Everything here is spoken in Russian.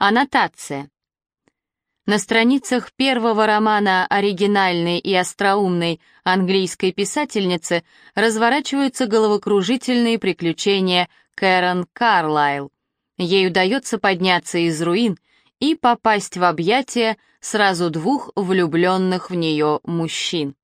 Аннотация. На страницах первого романа оригинальной и остроумной английской писательницы разворачиваются головокружительные приключения Кэрон Карлайл. Ей удается подняться из руин и попасть в объятия сразу двух влюбленных в нее мужчин.